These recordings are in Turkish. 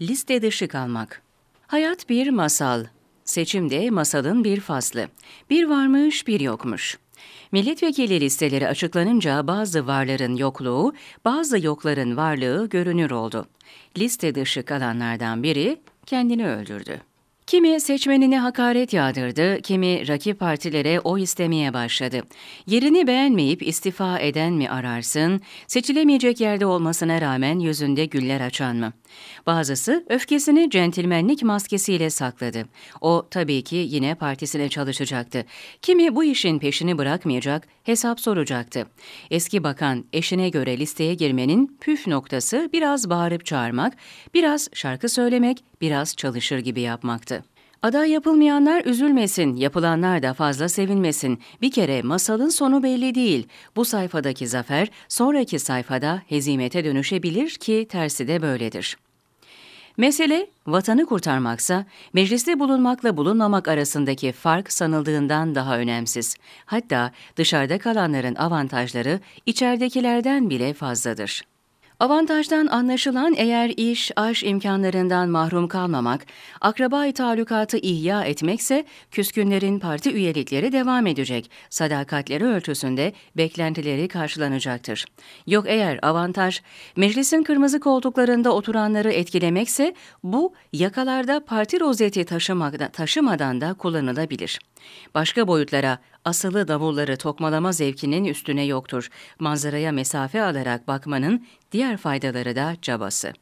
Liste dışı kalmak. Hayat bir masal. Seçimde masalın bir faslı. Bir varmış, bir yokmuş. Milletvekili listeleri açıklanınca bazı varların yokluğu, bazı yokların varlığı görünür oldu. Liste dışı kalanlardan biri kendini öldürdü. Kimi seçmenine hakaret yağdırdı, kimi rakip partilere oy istemeye başladı. Yerini beğenmeyip istifa eden mi ararsın, seçilemeyecek yerde olmasına rağmen yüzünde güller açan mı? Bazısı öfkesini centilmenlik maskesiyle sakladı. O tabii ki yine partisine çalışacaktı. Kimi bu işin peşini bırakmayacak, hesap soracaktı. Eski bakan eşine göre listeye girmenin püf noktası biraz bağırıp çağırmak, biraz şarkı söylemek, biraz çalışır gibi yapmaktı. Aday yapılmayanlar üzülmesin, yapılanlar da fazla sevinmesin. Bir kere masalın sonu belli değil. Bu sayfadaki zafer sonraki sayfada hezimete dönüşebilir ki tersi de böyledir. Mesele vatanı kurtarmaksa mecliste bulunmakla bulunmamak arasındaki fark sanıldığından daha önemsiz. Hatta dışarıda kalanların avantajları içeridekilerden bile fazladır. Avantajdan anlaşılan eğer iş, aş imkanlarından mahrum kalmamak, akraba talukatı ihya etmekse küskünlerin parti üyelikleri devam edecek, sadakatleri ölçüsünde beklentileri karşılanacaktır. Yok eğer avantaj, meclisin kırmızı koltuklarında oturanları etkilemekse bu yakalarda parti rozeti taşımadan da kullanılabilir. Başka boyutlara asılı davulları tokmalama zevkinin üstüne yoktur. Manzaraya mesafe alarak bakmanın diğer faydaları da cabası.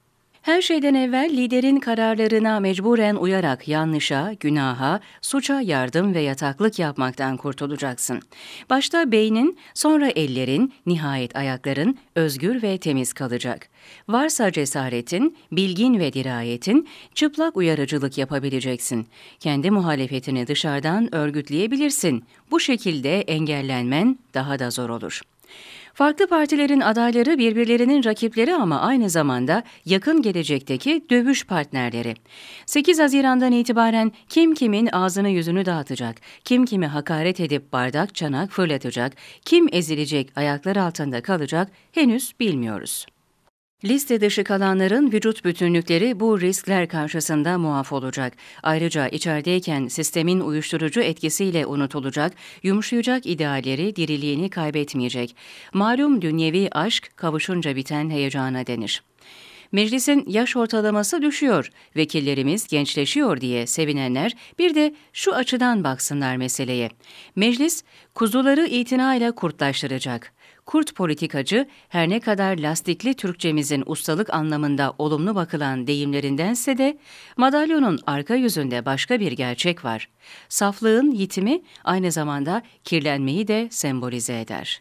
Her şeyden evvel liderin kararlarına mecburen uyarak yanlışa, günaha, suça yardım ve yataklık yapmaktan kurtulacaksın. Başta beynin, sonra ellerin, nihayet ayakların özgür ve temiz kalacak. Varsa cesaretin, bilgin ve dirayetin, çıplak uyarıcılık yapabileceksin. Kendi muhalefetini dışarıdan örgütleyebilirsin. Bu şekilde engellenmen daha da zor olur.'' Farklı partilerin adayları birbirlerinin rakipleri ama aynı zamanda yakın gelecekteki dövüş partnerleri. 8 Haziran'dan itibaren kim kimin ağzını yüzünü dağıtacak, kim kimi hakaret edip bardak çanak fırlatacak, kim ezilecek ayaklar altında kalacak henüz bilmiyoruz. Liste dışı kalanların vücut bütünlükleri bu riskler karşısında muaf olacak. Ayrıca içerideyken sistemin uyuşturucu etkisiyle unutulacak, yumuşayacak idealleri diriliğini kaybetmeyecek. Malum dünyevi aşk kavuşunca biten heyecana denir. Meclisin yaş ortalaması düşüyor, vekillerimiz gençleşiyor diye sevinenler bir de şu açıdan baksınlar meseleye. Meclis kuzuları itinayla kurtlaştıracak. Kurt politikacı her ne kadar lastikli Türkçemizin ustalık anlamında olumlu bakılan deyimlerindense de madalyonun arka yüzünde başka bir gerçek var. Saflığın yitimi aynı zamanda kirlenmeyi de sembolize eder.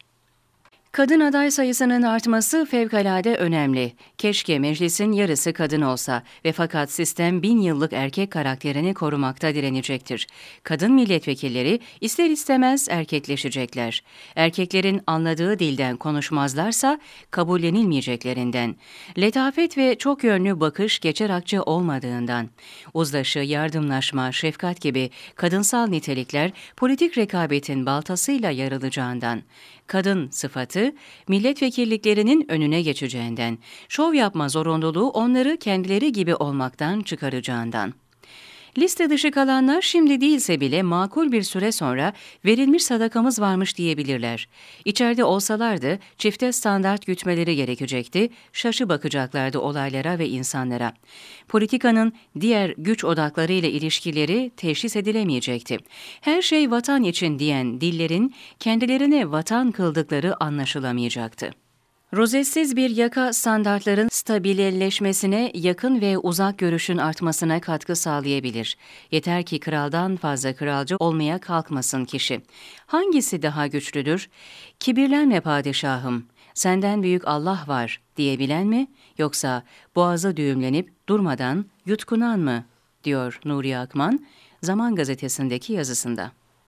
Kadın aday sayısının artması fevkalade önemli. Keşke meclisin yarısı kadın olsa ve fakat sistem bin yıllık erkek karakterini korumakta direnecektir. Kadın milletvekilleri ister istemez erkekleşecekler. Erkeklerin anladığı dilden konuşmazlarsa kabullenilmeyeceklerinden. Letafet ve çok yönlü bakış geçer akçe olmadığından. Uzlaşı, yardımlaşma, şefkat gibi kadınsal nitelikler politik rekabetin baltasıyla yarılacağından kadın sıfatı milletvekilliklerinin önüne geçeceğinden, şov yapma zorunluluğu onları kendileri gibi olmaktan çıkaracağından. Liste dışı kalanlar şimdi değilse bile makul bir süre sonra verilmiş sadakamız varmış diyebilirler. İçeride olsalardı çifte standart gütmeleri gerekecekti, şaşı bakacaklardı olaylara ve insanlara. Politikanın diğer güç odakları ile ilişkileri teşhis edilemeyecekti. Her şey vatan için diyen dillerin kendilerine vatan kıldıkları anlaşılamayacaktı. Rozetsiz bir yaka standartların stabilleşmesine, yakın ve uzak görüşün artmasına katkı sağlayabilir. Yeter ki kraldan fazla kralcı olmaya kalkmasın kişi. Hangisi daha güçlüdür? Kibirlenme padişahım, senden büyük Allah var diyebilen mi? Yoksa boğazı düğümlenip durmadan yutkunan mı? diyor Nuri Akman, Zaman Gazetesi'ndeki yazısında.